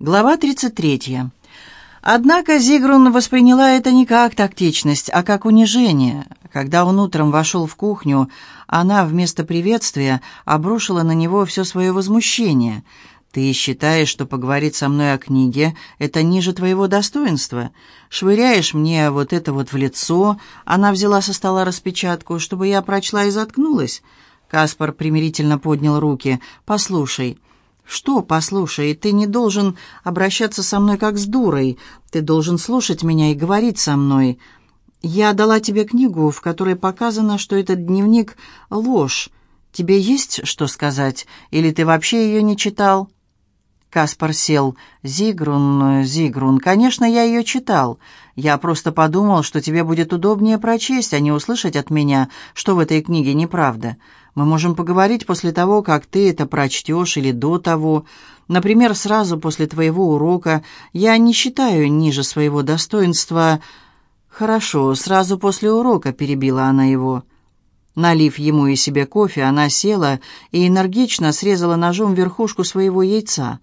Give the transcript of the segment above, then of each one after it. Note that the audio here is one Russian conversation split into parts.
Глава 33. Однако Зигрун восприняла это не как тактичность, а как унижение. Когда он утром вошел в кухню, она вместо приветствия обрушила на него все свое возмущение. «Ты считаешь, что поговорить со мной о книге — это ниже твоего достоинства? Швыряешь мне вот это вот в лицо?» Она взяла со стола распечатку, чтобы я прочла и заткнулась. Каспар примирительно поднял руки. «Послушай». «Что, послушай, ты не должен обращаться со мной как с дурой. Ты должен слушать меня и говорить со мной. Я дала тебе книгу, в которой показано, что этот дневник — ложь. Тебе есть что сказать? Или ты вообще ее не читал?» Каспар сел. «Зигрун, Зигрун, конечно, я ее читал. Я просто подумал, что тебе будет удобнее прочесть, а не услышать от меня, что в этой книге неправда. Мы можем поговорить после того, как ты это прочтешь, или до того. Например, сразу после твоего урока. Я не считаю ниже своего достоинства...» «Хорошо, сразу после урока», — перебила она его. Налив ему и себе кофе, она села и энергично срезала ножом верхушку своего яйца.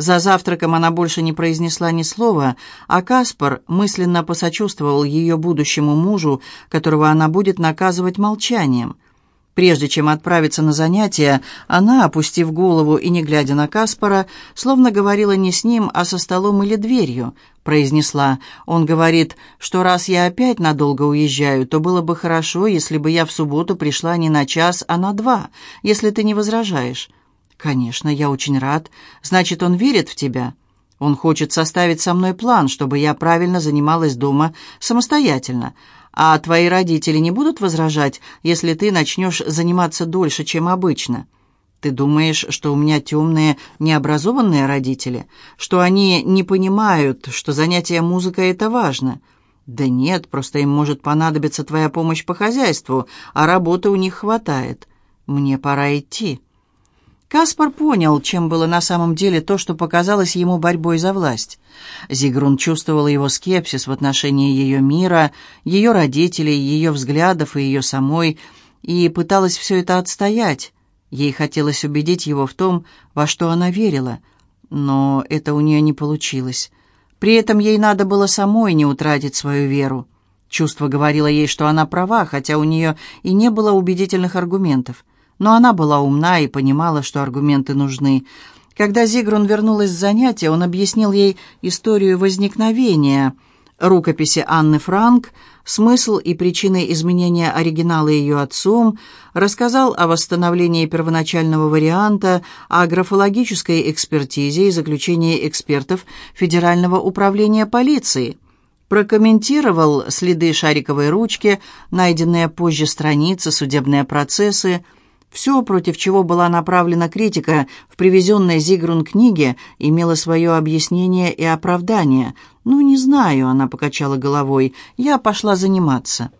За завтраком она больше не произнесла ни слова, а Каспар мысленно посочувствовал ее будущему мужу, которого она будет наказывать молчанием — Прежде чем отправиться на занятия, она, опустив голову и не глядя на Каспара, словно говорила не с ним, а со столом или дверью, произнесла. Он говорит, что раз я опять надолго уезжаю, то было бы хорошо, если бы я в субботу пришла не на час, а на два, если ты не возражаешь. Конечно, я очень рад. Значит, он верит в тебя. Он хочет составить со мной план, чтобы я правильно занималась дома самостоятельно. А твои родители не будут возражать, если ты начнешь заниматься дольше, чем обычно? Ты думаешь, что у меня темные, необразованные родители? Что они не понимают, что занятие музыкой — это важно?» «Да нет, просто им может понадобиться твоя помощь по хозяйству, а работы у них хватает. Мне пора идти». Каспар понял, чем было на самом деле то, что показалось ему борьбой за власть. Зигрун чувствовал его скепсис в отношении ее мира, ее родителей, ее взглядов и ее самой, и пыталась все это отстоять. Ей хотелось убедить его в том, во что она верила, но это у нее не получилось. При этом ей надо было самой не утратить свою веру. Чувство говорило ей, что она права, хотя у нее и не было убедительных аргументов. Но она была умна и понимала, что аргументы нужны. Когда Зигрун вернулась с занятия, он объяснил ей историю возникновения рукописи Анны Франк, смысл и причины изменения оригинала ее отцом, рассказал о восстановлении первоначального варианта, о графологической экспертизе и заключении экспертов Федерального управления полиции прокомментировал следы шариковой ручки, найденные позже страницы, судебные процессы, все, против чего была направлена критика в привезенной Зигрун книге, имело свое объяснение и оправдание. «Ну, не знаю», — она покачала головой, — «я пошла заниматься».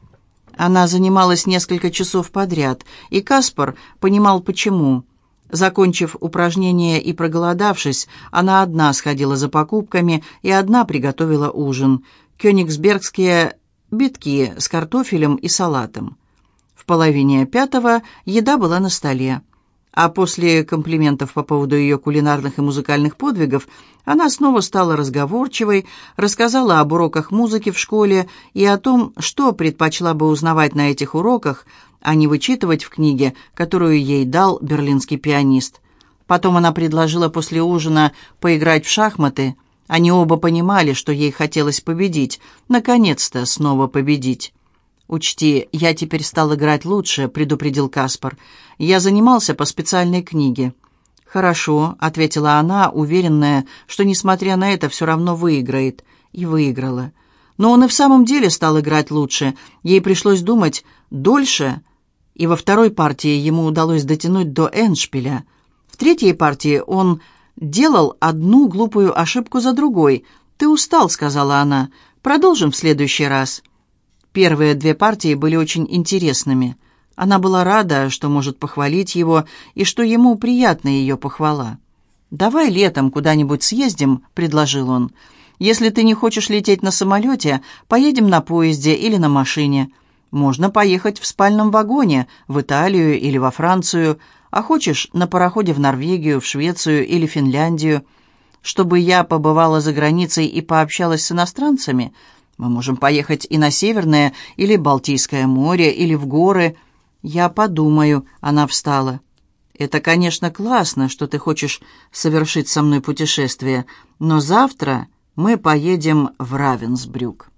Она занималась несколько часов подряд, и Каспар понимал, почему. Закончив упражнение и проголодавшись, она одна сходила за покупками и одна приготовила ужин. Кёнигсбергские битки с картофелем и салатом. Половине пятого еда была на столе. А после комплиментов по поводу ее кулинарных и музыкальных подвигов она снова стала разговорчивой, рассказала об уроках музыки в школе и о том, что предпочла бы узнавать на этих уроках, а не вычитывать в книге, которую ей дал берлинский пианист. Потом она предложила после ужина поиграть в шахматы. Они оба понимали, что ей хотелось победить, наконец-то снова победить. «Учти, я теперь стал играть лучше», — предупредил Каспар. «Я занимался по специальной книге». «Хорошо», — ответила она, уверенная, что, несмотря на это, все равно выиграет. И выиграла. Но он и в самом деле стал играть лучше. Ей пришлось думать дольше, и во второй партии ему удалось дотянуть до Эншпиля. В третьей партии он делал одну глупую ошибку за другой. «Ты устал», — сказала она. «Продолжим в следующий раз». Первые две партии были очень интересными. Она была рада, что может похвалить его, и что ему приятна ее похвала. «Давай летом куда-нибудь съездим», — предложил он. «Если ты не хочешь лететь на самолете, поедем на поезде или на машине. Можно поехать в спальном вагоне в Италию или во Францию, а хочешь на пароходе в Норвегию, в Швецию или Финляндию. чтобы я побывала за границей и пообщалась с иностранцами? Мы можем поехать и на Северное, или Балтийское море, или в горы. Я подумаю, она встала. Это, конечно, классно, что ты хочешь совершить со мной путешествие, но завтра мы поедем в Равенсбрюк.